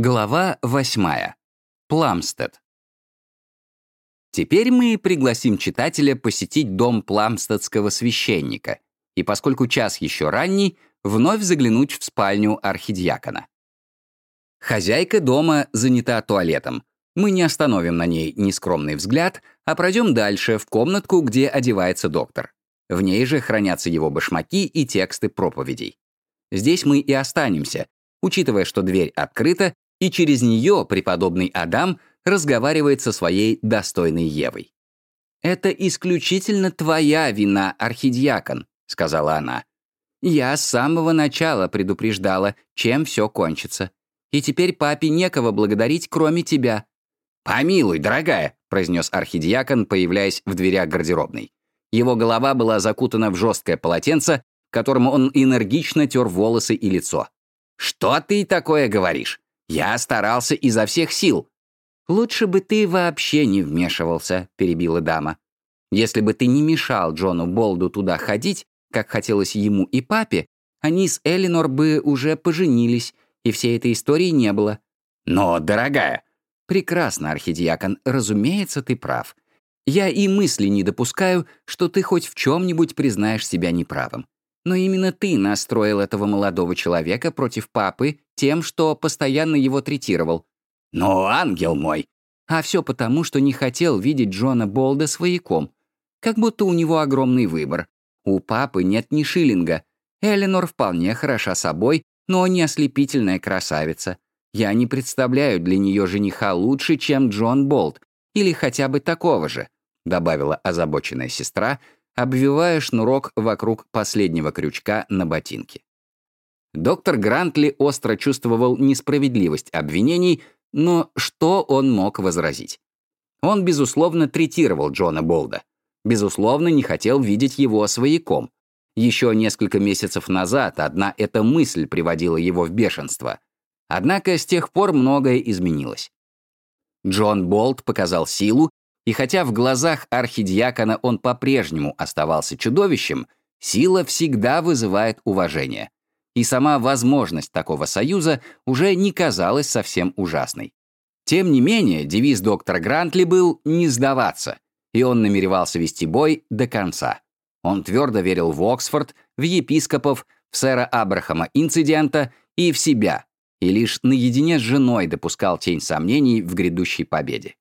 Глава восьмая. Пламстед. Теперь мы пригласим читателя посетить дом пламстедского священника и, поскольку час еще ранний, вновь заглянуть в спальню архидиакона. Хозяйка дома занята туалетом. Мы не остановим на ней нескромный взгляд, а пройдем дальше, в комнатку, где одевается доктор. В ней же хранятся его башмаки и тексты проповедей. Здесь мы и останемся, учитывая, что дверь открыта и через нее преподобный Адам разговаривает со своей достойной Евой. «Это исключительно твоя вина, архидиакон», — сказала она. «Я с самого начала предупреждала, чем все кончится. И теперь папе некого благодарить, кроме тебя». «Помилуй, дорогая», — произнес архидиакон, появляясь в дверях гардеробной. Его голова была закутана в жесткое полотенце, которым он энергично тер волосы и лицо. «Что ты такое говоришь? Я старался изо всех сил». «Лучше бы ты вообще не вмешивался», — перебила дама. «Если бы ты не мешал Джону Болду туда ходить, как хотелось ему и папе, они с Элинор бы уже поженились, и всей этой истории не было». «Но, дорогая...» «Прекрасно, архидиакон, разумеется, ты прав. Я и мысли не допускаю, что ты хоть в чем-нибудь признаешь себя неправым. Но именно ты настроил этого молодого человека против папы тем, что постоянно его третировал. Но, ангел мой! А все потому, что не хотел видеть Джона Болда свояком. Как будто у него огромный выбор. У папы нет ни шиллинга. Эленор вполне хороша собой, но не ослепительная красавица. Я не представляю для нее жениха лучше, чем Джон Болд, или хотя бы такого же, добавила озабоченная сестра, обвивая шнурок вокруг последнего крючка на ботинке. Доктор Грантли остро чувствовал несправедливость обвинений, но что он мог возразить? Он, безусловно, третировал Джона Болда. Безусловно, не хотел видеть его свояком. Еще несколько месяцев назад одна эта мысль приводила его в бешенство. Однако с тех пор многое изменилось. Джон Болд показал силу и хотя в глазах архидиакона он по-прежнему оставался чудовищем, сила всегда вызывает уважение. И сама возможность такого союза уже не казалась совсем ужасной. Тем не менее, девиз доктора Грантли был «не сдаваться», и он намеревался вести бой до конца. Он твердо верил в Оксфорд, в епископов, в сэра Абрахама инцидента и в себя, и лишь наедине с женой допускал тень сомнений в грядущей победе.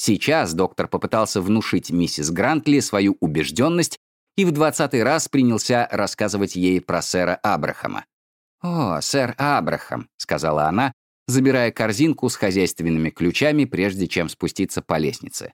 Сейчас доктор попытался внушить миссис Грантли свою убежденность и в двадцатый раз принялся рассказывать ей про сэра Абрахама. «О, сэр Абрахам», — сказала она, забирая корзинку с хозяйственными ключами, прежде чем спуститься по лестнице.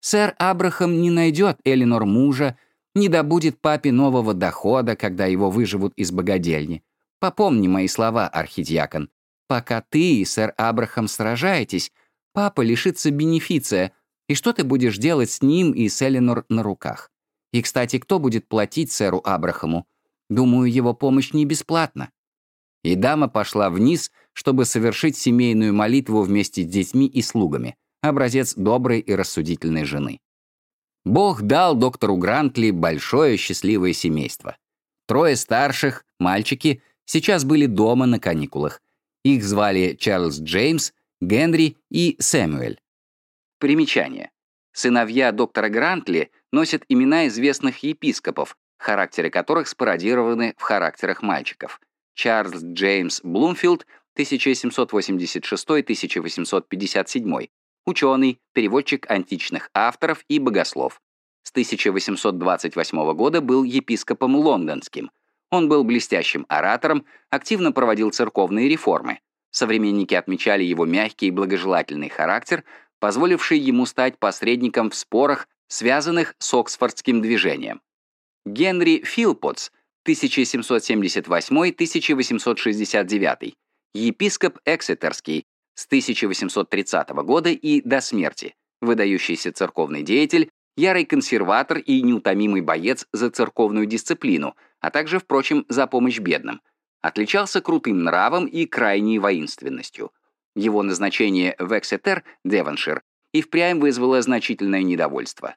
«Сэр Абрахам не найдет Элинор мужа, не добудет папе нового дохода, когда его выживут из богадельни. Попомни мои слова, архидиакон. Пока ты и сэр Абрахам сражаетесь, Папа лишится бенефиция, и что ты будешь делать с ним и с Эленор на руках? И, кстати, кто будет платить сэру Абрахаму? Думаю, его помощь не бесплатна». И дама пошла вниз, чтобы совершить семейную молитву вместе с детьми и слугами, образец доброй и рассудительной жены. Бог дал доктору Грантли большое счастливое семейство. Трое старших, мальчики, сейчас были дома на каникулах. Их звали Чарльз Джеймс, Генри и Сэмюэль. Примечание. Сыновья доктора Грантли носят имена известных епископов, характеры которых спародированы в характерах мальчиков. Чарльз Джеймс Блумфилд, 1786-1857, ученый, переводчик античных авторов и богослов. С 1828 года был епископом лондонским. Он был блестящим оратором, активно проводил церковные реформы. Современники отмечали его мягкий и благожелательный характер, позволивший ему стать посредником в спорах, связанных с Оксфордским движением. Генри Филпотс, 1778-1869, епископ Эксетерский с 1830 года и до смерти, выдающийся церковный деятель, ярый консерватор и неутомимый боец за церковную дисциплину, а также, впрочем, за помощь бедным – отличался крутым нравом и крайней воинственностью. Его назначение в Эксетер, Девоншир, и впрямь вызвало значительное недовольство.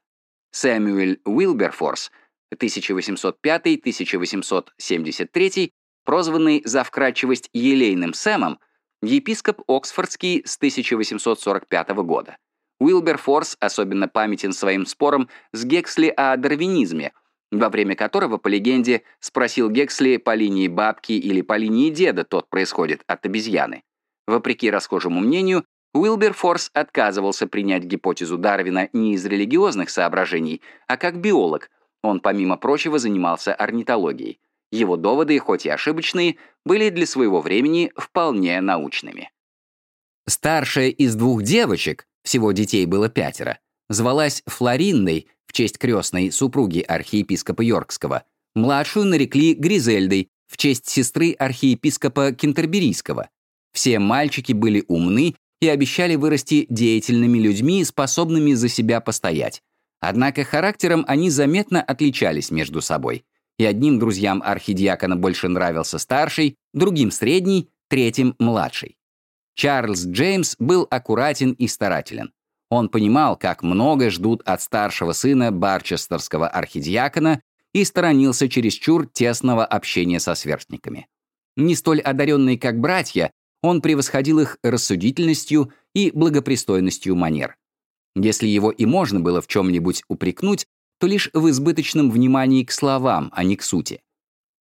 Сэмюэль Уилберфорс, 1805-1873, прозванный за вкрадчивость елейным Сэмом, епископ Оксфордский с 1845 года. Уилберфорс особенно памятен своим спором с Гексли о дарвинизме, во время которого, по легенде, спросил Гексли, по линии бабки или по линии деда тот происходит от обезьяны. Вопреки расхожему мнению, Уилберфорс отказывался принять гипотезу Дарвина не из религиозных соображений, а как биолог. Он, помимо прочего, занимался орнитологией. Его доводы, хоть и ошибочные, были для своего времени вполне научными. Старшая из двух девочек, всего детей было пятеро, звалась Флоринной в честь крестной супруги архиепископа Йоркского. Младшую нарекли Гризельдой в честь сестры архиепископа Кентерберийского. Все мальчики были умны и обещали вырасти деятельными людьми, способными за себя постоять. Однако характером они заметно отличались между собой. И одним друзьям архидиакона больше нравился старший, другим — средний, третьим — младший. Чарльз Джеймс был аккуратен и старателен. Он понимал, как много ждут от старшего сына барчестерского архидиакона и сторонился чересчур тесного общения со сверстниками. Не столь одаренный, как братья, он превосходил их рассудительностью и благопристойностью манер. Если его и можно было в чем-нибудь упрекнуть, то лишь в избыточном внимании к словам, а не к сути.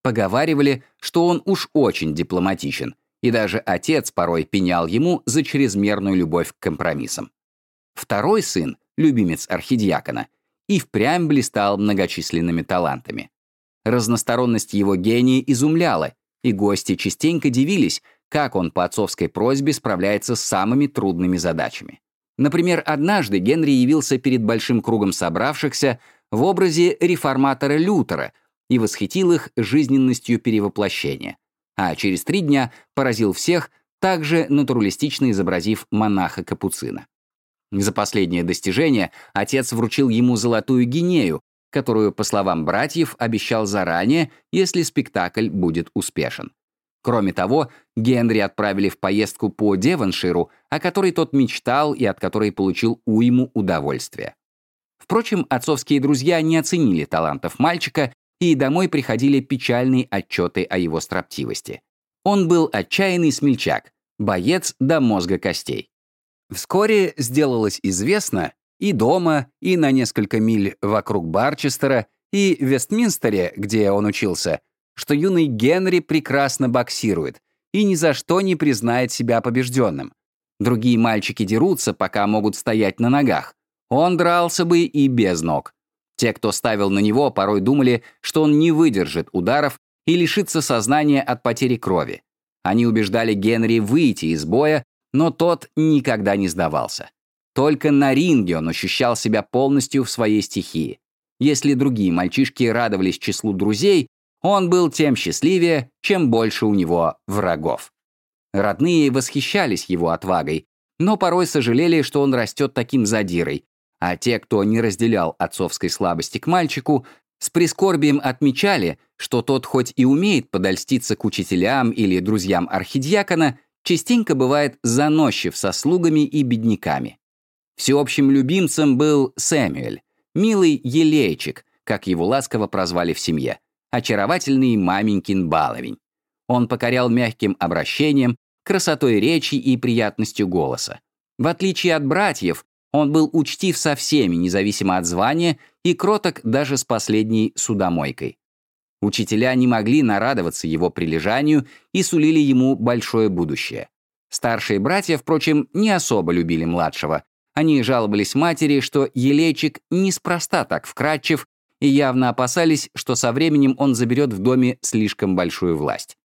Поговаривали, что он уж очень дипломатичен, и даже отец порой пенял ему за чрезмерную любовь к компромиссам. Второй сын, любимец архидиакона, и впрямь блистал многочисленными талантами. Разносторонность его гения изумляла, и гости частенько дивились, как он по отцовской просьбе справляется с самыми трудными задачами. Например, однажды Генри явился перед большим кругом собравшихся в образе реформатора Лютера и восхитил их жизненностью перевоплощения, а через три дня поразил всех, также натуралистично изобразив монаха-капуцина. За последнее достижение отец вручил ему золотую гинею, которую, по словам братьев, обещал заранее, если спектакль будет успешен. Кроме того, Генри отправили в поездку по Девонширу, о которой тот мечтал и от которой получил уйму удовольствия. Впрочем, отцовские друзья не оценили талантов мальчика и домой приходили печальные отчеты о его строптивости. Он был отчаянный смельчак, боец до мозга костей. Вскоре сделалось известно и дома, и на несколько миль вокруг Барчестера, и в Вестминстере, где он учился, что юный Генри прекрасно боксирует и ни за что не признает себя побежденным. Другие мальчики дерутся, пока могут стоять на ногах. Он дрался бы и без ног. Те, кто ставил на него, порой думали, что он не выдержит ударов и лишится сознания от потери крови. Они убеждали Генри выйти из боя, но тот никогда не сдавался. Только на ринге он ощущал себя полностью в своей стихии. Если другие мальчишки радовались числу друзей, он был тем счастливее, чем больше у него врагов. Родные восхищались его отвагой, но порой сожалели, что он растет таким задирой, а те, кто не разделял отцовской слабости к мальчику, с прискорбием отмечали, что тот хоть и умеет подольститься к учителям или друзьям архидиакона, частенько бывает заносчив со слугами и бедняками. Всеобщим любимцем был Сэмюэль, милый елейчик, как его ласково прозвали в семье очаровательный маменькин баловень. Он покорял мягким обращением, красотой речи и приятностью голоса. В отличие от братьев, он был учтив со всеми, независимо от звания, и кроток даже с последней судомойкой. Учителя не могли нарадоваться его прилежанию и сулили ему большое будущее. Старшие братья, впрочем, не особо любили младшего. Они жаловались матери, что Елейчик неспроста так вкрадчив и явно опасались, что со временем он заберет в доме слишком большую власть.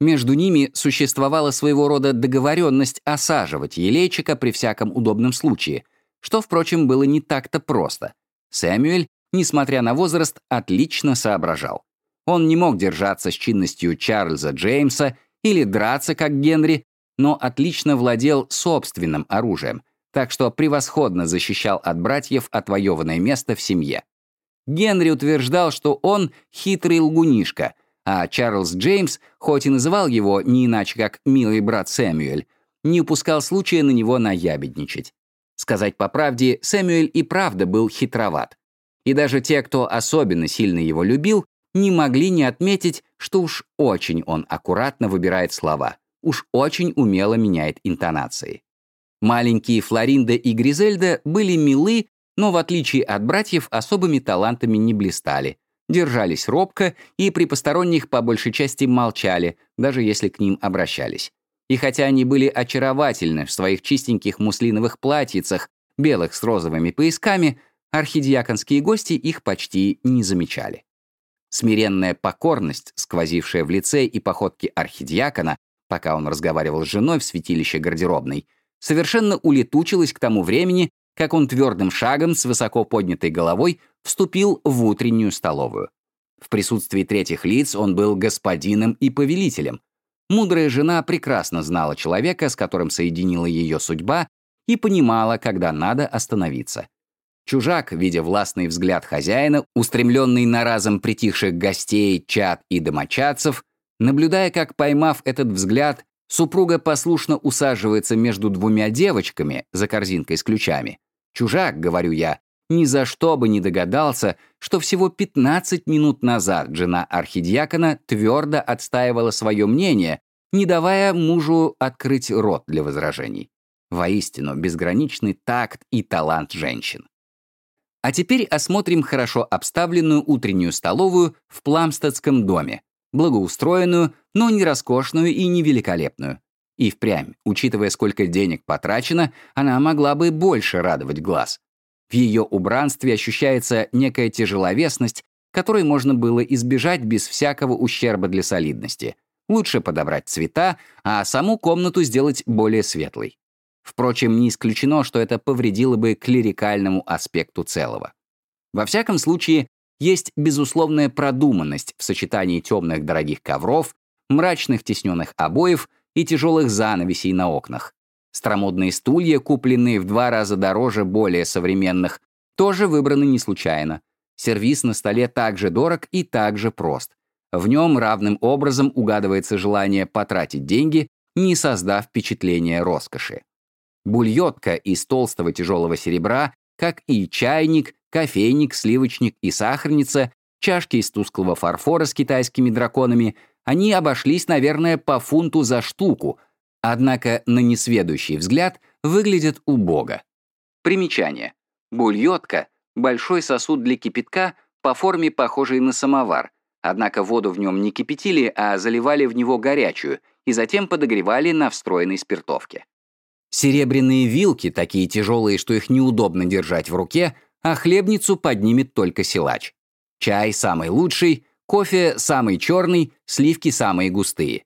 Между ними существовала своего рода договоренность осаживать елейчика при всяком удобном случае, что, впрочем, было не так-то просто. Сэмюэль, несмотря на возраст, отлично соображал. Он не мог держаться с чинностью Чарльза Джеймса или драться, как Генри, но отлично владел собственным оружием, так что превосходно защищал от братьев отвоеванное место в семье. Генри утверждал, что он хитрый лгунишка, а Чарльз Джеймс, хоть и называл его не иначе как «милый брат Сэмюэль», не упускал случая на него наябедничать. Сказать по правде, Сэмюэль и правда был хитроват. И даже те, кто особенно сильно его любил, не могли не отметить, что уж очень он аккуратно выбирает слова. уж очень умело меняет интонации. Маленькие Флоринда и Гризельда были милы, но в отличие от братьев особыми талантами не блистали, держались робко и при посторонних по большей части молчали, даже если к ним обращались. И хотя они были очаровательны в своих чистеньких муслиновых платьицах, белых с розовыми поясками, архидиаконские гости их почти не замечали. Смиренная покорность, сквозившая в лице и походке архидиакона, пока он разговаривал с женой в святилище гардеробной, совершенно улетучилась к тому времени, как он твердым шагом с высоко поднятой головой вступил в утреннюю столовую. В присутствии третьих лиц он был господином и повелителем. Мудрая жена прекрасно знала человека, с которым соединила ее судьба, и понимала, когда надо остановиться. Чужак, видя властный взгляд хозяина, устремленный на разом притихших гостей, чад и домочадцев, наблюдая, как, поймав этот взгляд, супруга послушно усаживается между двумя девочками за корзинкой с ключами. Чужак, говорю я, ни за что бы не догадался, что всего 15 минут назад жена архидиакона твердо отстаивала свое мнение, не давая мужу открыть рот для возражений. Воистину, безграничный такт и талант женщин. А теперь осмотрим хорошо обставленную утреннюю столовую в Пламстедском доме, благоустроенную, но не роскошную и не великолепную. И впрямь, учитывая, сколько денег потрачено, она могла бы больше радовать глаз. В ее убранстве ощущается некая тяжеловесность, которой можно было избежать без всякого ущерба для солидности. Лучше подобрать цвета, а саму комнату сделать более светлой. Впрочем, не исключено, что это повредило бы клерикальному аспекту целого. Во всяком случае, есть безусловная продуманность в сочетании темных дорогих ковров, мрачных тесненных обоев и тяжелых занавесей на окнах. Стромодные стулья, купленные в два раза дороже более современных, тоже выбраны не случайно. Сервис на столе также дорог и также прост. В нем равным образом угадывается желание потратить деньги, не создав впечатления роскоши. Бульетка из толстого тяжелого серебра, как и чайник, кофейник, сливочник и сахарница, чашки из тусклого фарфора с китайскими драконами, они обошлись, наверное, по фунту за штуку, однако на несведущий взгляд выглядят убого. Примечание. Бульетка — большой сосуд для кипятка, по форме похожий на самовар, однако воду в нем не кипятили, а заливали в него горячую и затем подогревали на встроенной спиртовке. Серебряные вилки, такие тяжелые, что их неудобно держать в руке, а хлебницу поднимет только силач. Чай самый лучший, кофе самый черный, сливки самые густые.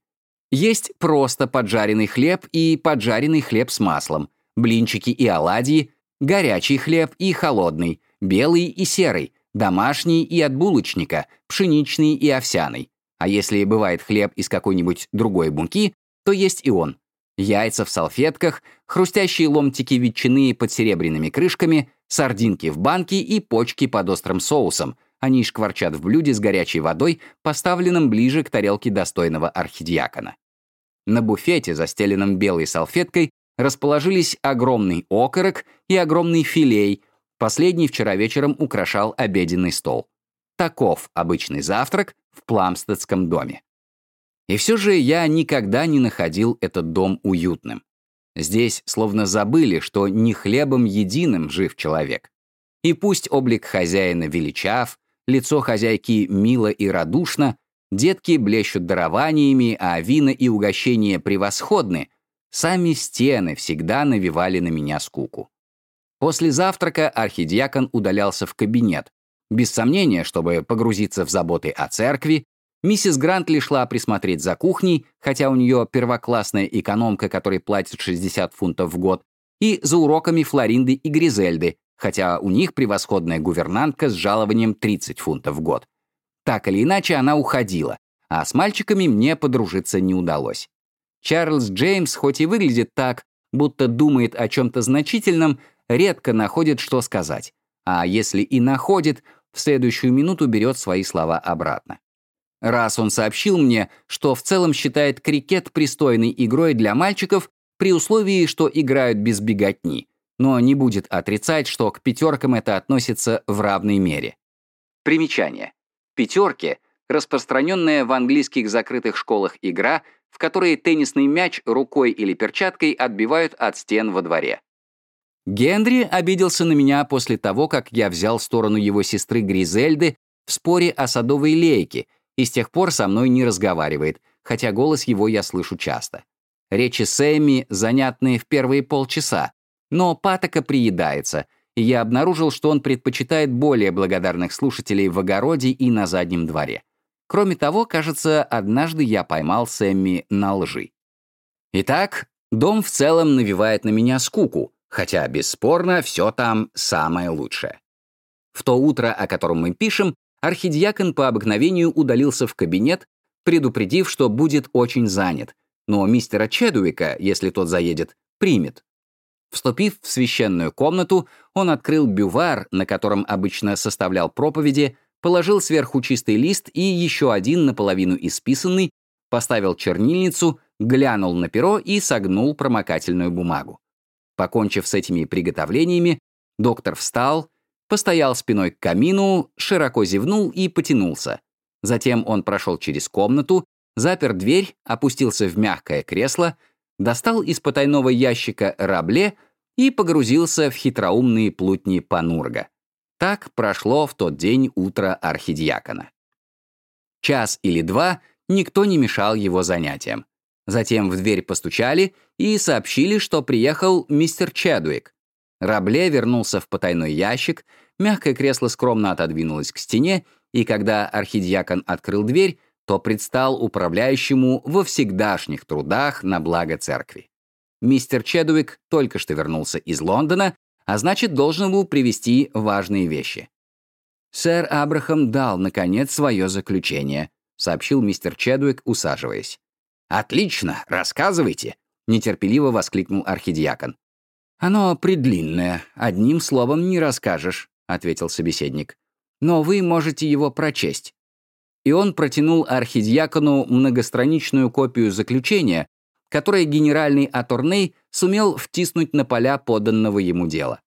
Есть просто поджаренный хлеб и поджаренный хлеб с маслом, блинчики и оладьи, горячий хлеб и холодный, белый и серый, домашний и от булочника, пшеничный и овсяный. А если бывает хлеб из какой-нибудь другой бунки, то есть и он, яйца в салфетках, хрустящие ломтики ветчины под серебряными крышками, сардинки в банке и почки под острым соусом. Они шкварчат в блюде с горячей водой, поставленном ближе к тарелке достойного архидиакона. На буфете, застеленном белой салфеткой, расположились огромный окорок и огромный филей. Последний вчера вечером украшал обеденный стол. Таков обычный завтрак в Пламстедском доме. И все же я никогда не находил этот дом уютным. Здесь словно забыли, что не хлебом единым жив человек. И пусть облик хозяина величав, лицо хозяйки мило и радушно, детки блещут дарованиями, а вина и угощения превосходны, сами стены всегда навевали на меня скуку. После завтрака архидиакон удалялся в кабинет, без сомнения, чтобы погрузиться в заботы о церкви, Миссис Грантли шла присмотреть за кухней, хотя у нее первоклассная экономка, которой платит 60 фунтов в год, и за уроками Флоринды и Гризельды, хотя у них превосходная гувернантка с жалованием 30 фунтов в год. Так или иначе, она уходила, а с мальчиками мне подружиться не удалось. Чарльз Джеймс, хоть и выглядит так, будто думает о чем-то значительном, редко находит, что сказать. А если и находит, в следующую минуту берет свои слова обратно. Раз он сообщил мне, что в целом считает крикет пристойной игрой для мальчиков при условии, что играют без беготни, но не будет отрицать, что к пятеркам это относится в равной мере. Примечание. Пятерки — распространенная в английских закрытых школах игра, в которые теннисный мяч рукой или перчаткой отбивают от стен во дворе. Генри обиделся на меня после того, как я взял сторону его сестры Гризельды в споре о садовой лейке и с тех пор со мной не разговаривает, хотя голос его я слышу часто. Речи Сэмми занятные в первые полчаса, но патока приедается, и я обнаружил, что он предпочитает более благодарных слушателей в огороде и на заднем дворе. Кроме того, кажется, однажды я поймал Сэмми на лжи. Итак, дом в целом навевает на меня скуку, хотя, бесспорно, все там самое лучшее. В то утро, о котором мы пишем, архидиакон по обыкновению удалился в кабинет, предупредив, что будет очень занят, но мистера Чедуика, если тот заедет, примет. Вступив в священную комнату, он открыл бювар, на котором обычно составлял проповеди, положил сверху чистый лист и еще один наполовину исписанный, поставил чернильницу, глянул на перо и согнул промокательную бумагу. Покончив с этими приготовлениями, доктор встал, постоял спиной к камину, широко зевнул и потянулся. Затем он прошел через комнату, запер дверь, опустился в мягкое кресло, достал из потайного ящика рабле и погрузился в хитроумные плутни Панурга. Так прошло в тот день утро архидиакона. Час или два никто не мешал его занятиям. Затем в дверь постучали и сообщили, что приехал мистер Чедуик. Рабле вернулся в потайной ящик, мягкое кресло скромно отодвинулось к стене, и когда архидиакон открыл дверь, то предстал управляющему во всегдашних трудах на благо церкви. Мистер Чедуик только что вернулся из Лондона, а значит, должен был привезти важные вещи. «Сэр Абрахам дал, наконец, свое заключение», — сообщил мистер Чедуик, усаживаясь. «Отлично, рассказывайте», — нетерпеливо воскликнул архидиакон. «Оно предлинное, одним словом не расскажешь», — ответил собеседник. «Но вы можете его прочесть». И он протянул архидиакону многостраничную копию заключения, которое генеральный Аторней сумел втиснуть на поля поданного ему дела.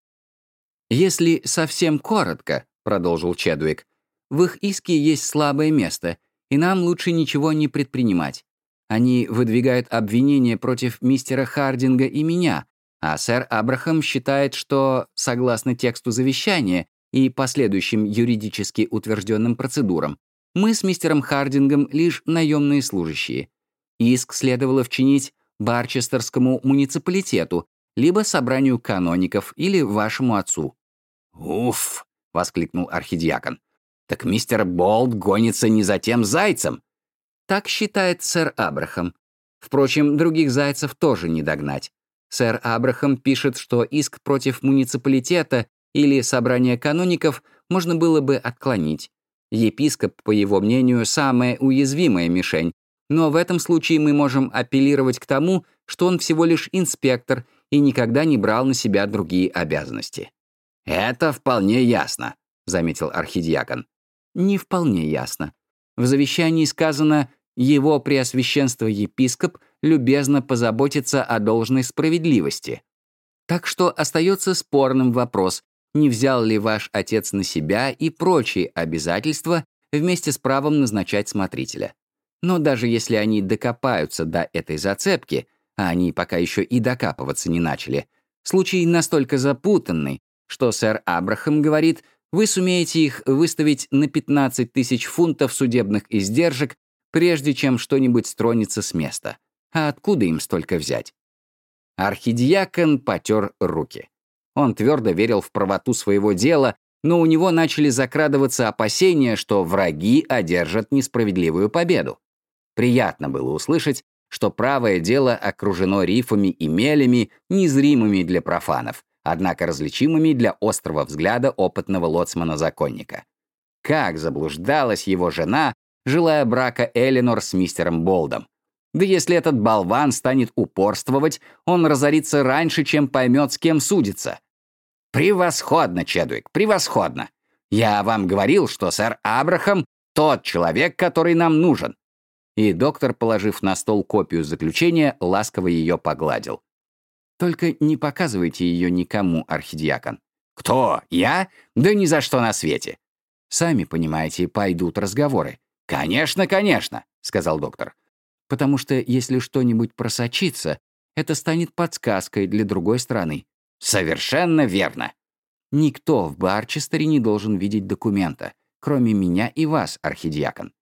«Если совсем коротко», — продолжил Чедуик, «в их иске есть слабое место, и нам лучше ничего не предпринимать. Они выдвигают обвинения против мистера Хардинга и меня, а сэр Абрахам считает, что, согласно тексту завещания и последующим юридически утвержденным процедурам, мы с мистером Хардингом лишь наемные служащие. Иск следовало вчинить Барчестерскому муниципалитету, либо собранию каноников или вашему отцу». «Уф!» — воскликнул архидиакон. «Так мистер Болт гонится не за тем зайцем, так считает сэр Абрахам. Впрочем, других зайцев тоже не догнать. Сэр Абрахам пишет, что иск против муниципалитета или собрания каноников можно было бы отклонить. Епископ, по его мнению, самая уязвимая мишень, но в этом случае мы можем апеллировать к тому, что он всего лишь инспектор и никогда не брал на себя другие обязанности. «Это вполне ясно», — заметил архидиакон. «Не вполне ясно. В завещании сказано «Его Преосвященство епископ любезно позаботится о должной справедливости». Так что остается спорным вопрос, не взял ли ваш отец на себя и прочие обязательства вместе с правом назначать смотрителя. Но даже если они докопаются до этой зацепки, а они пока еще и докапываться не начали, случай настолько запутанный, что сэр Абрахам говорит — вы сумеете их выставить на 15 тысяч фунтов судебных издержек, прежде чем что-нибудь стронется с места. А откуда им столько взять? Архидиакон потер руки. Он твердо верил в правоту своего дела, но у него начали закрадываться опасения, что враги одержат несправедливую победу. Приятно было услышать, что правое дело окружено рифами и мелями, незримыми для профанов, однако различимыми для острого взгляда опытного лоцмана-законника. Как заблуждалась его жена, желая брака Эленор с мистером Болдом. Да если этот болван станет упорствовать, он разорится раньше, чем поймет, с кем судится. Превосходно, Чедвик, превосходно. Я вам говорил, что сэр Абрахам — тот человек, который нам нужен. И доктор, положив на стол копию заключения, ласково ее погладил. Только не показывайте ее никому, архидиакон. Кто? Я? Да ни за что на свете. Сами понимаете, пойдут разговоры. Конечно, конечно, сказал доктор. Потому что если что-нибудь просочится, это станет подсказкой для другой страны. Совершенно верно. Никто в Барчестере не должен видеть документа, кроме меня и вас, архидиакон.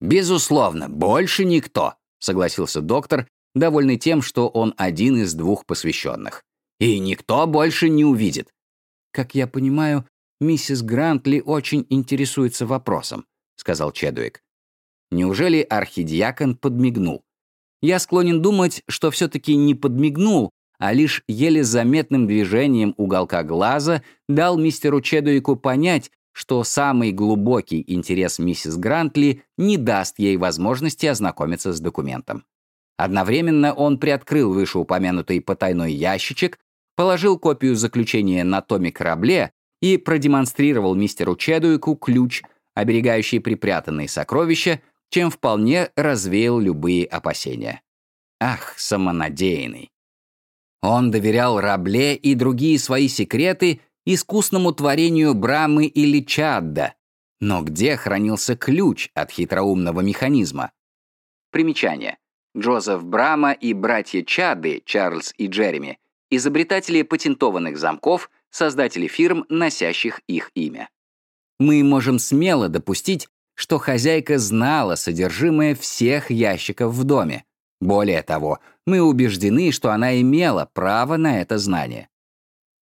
«Безусловно, больше никто», — согласился доктор, довольный тем, что он один из двух посвященных. «И никто больше не увидит». «Как я понимаю, миссис Грантли очень интересуется вопросом», — сказал Чедуик. Неужели архидиакон подмигнул? Я склонен думать, что все-таки не подмигнул, а лишь еле заметным движением уголка глаза дал мистеру Чедуику понять, что самый глубокий интерес миссис Грантли не даст ей возможности ознакомиться с документом. Одновременно он приоткрыл вышеупомянутый потайной ящичек, положил копию заключения на томе корабле и продемонстрировал мистеру Чедуику ключ, оберегающий припрятанные сокровища, чем вполне развеял любые опасения. Ах, самонадеянный. Он доверял Рабле и другие свои секреты искусному творению Брамы или Чадда. Но где хранился ключ от хитроумного механизма? Примечание. Джозеф Брама и братья Чадды, Чарльз и Джереми, изобретатели патентованных замков, создатели фирм, носящих их имя. Мы можем смело допустить, что хозяйка знала содержимое всех ящиков в доме. Более того, мы убеждены, что она имела право на это знание.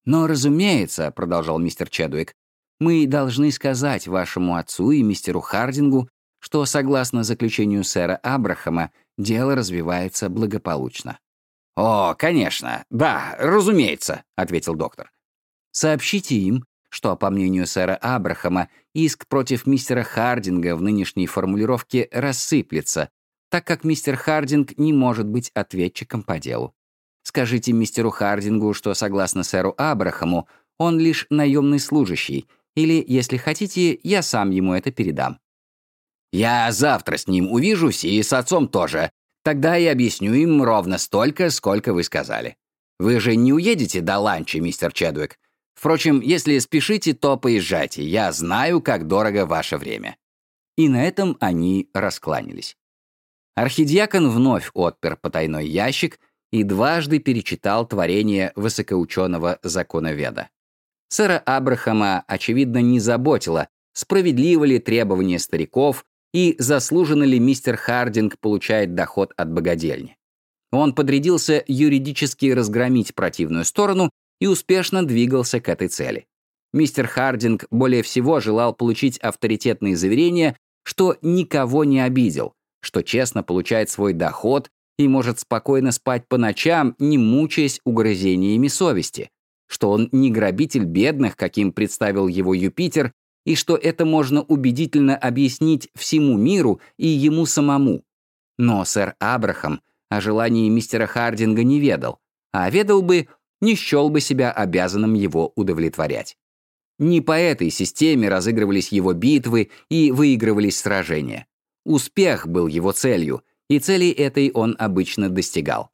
«Но, разумеется», — продолжал мистер Чедуик, «мы должны сказать вашему отцу и мистеру Хардингу, что, согласно заключению сэра Абрахама, дело развивается благополучно». «О, конечно, да, разумеется», — ответил доктор. «Сообщите им, что, по мнению сэра Абрахама, иск против мистера Хардинга в нынешней формулировке рассыплется, так как мистер Хардинг не может быть ответчиком по делу. Скажите мистеру Хардингу, что, согласно сэру Абрахаму, он лишь наемный служащий, или, если хотите, я сам ему это передам. Я завтра с ним увижусь и с отцом тоже. Тогда я объясню им ровно столько, сколько вы сказали. Вы же не уедете до ланча, мистер Чедвик. Впрочем, если спешите, то поезжайте. Я знаю, как дорого ваше время». И на этом они раскланялись. Архидиакон вновь отпер потайной ящик и дважды перечитал творение высокоученого законоведа. Сэра Абрахама, очевидно, не заботило, справедливо ли требования стариков и заслуженно ли мистер Хардинг получает доход от богадельни. Он подрядился юридически разгромить противную сторону и успешно двигался к этой цели. Мистер Хардинг более всего желал получить авторитетные заверения, что никого не обидел, что честно получает свой доход и может спокойно спать по ночам, не мучаясь угрызениями совести, что он не грабитель бедных, каким представил его Юпитер, и что это можно убедительно объяснить всему миру и ему самому. Но сэр Абрахам о желании мистера Хардинга не ведал, а ведал бы, не счел бы себя обязанным его удовлетворять. Не по этой системе разыгрывались его битвы и выигрывались сражения. Успех был его целью, и цели этой он обычно достигал.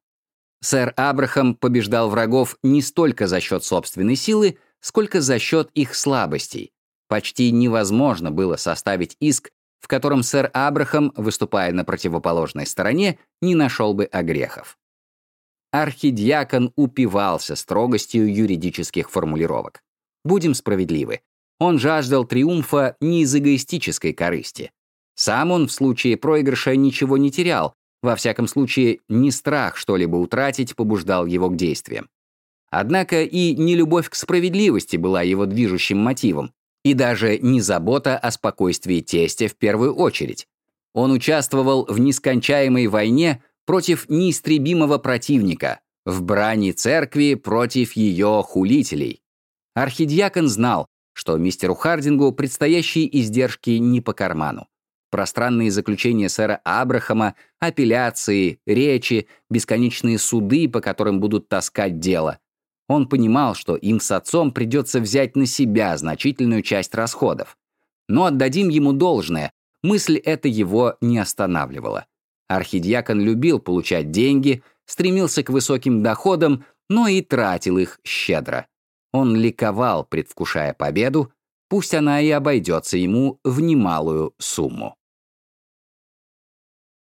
Сэр Абрахам побеждал врагов не столько за счет собственной силы, сколько за счет их слабостей. Почти невозможно было составить иск, в котором сэр Абрахам, выступая на противоположной стороне, не нашел бы огрехов архидиакон упивался строгостью юридических формулировок. Будем справедливы. Он жаждал триумфа не из эгоистической корысти. Сам он в случае проигрыша ничего не терял, во всяком случае, не страх что-либо утратить побуждал его к действиям. Однако и не любовь к справедливости была его движущим мотивом, и даже не забота о спокойствии тестя в первую очередь. Он участвовал в нескончаемой войне против неистребимого противника, в брани церкви против ее хулителей. Архидиакон знал, что мистеру Хардингу предстоящие издержки не по карману. Пространные заключения сэра Абрахама, апелляции, речи, бесконечные суды, по которым будут таскать дело. Он понимал, что им с отцом придется взять на себя значительную часть расходов. Но отдадим ему должное, мысль эта его не останавливала. Архидиакон любил получать деньги, стремился к высоким доходам, но и тратил их щедро. Он ликовал, предвкушая победу, пусть она и обойдется ему в немалую сумму.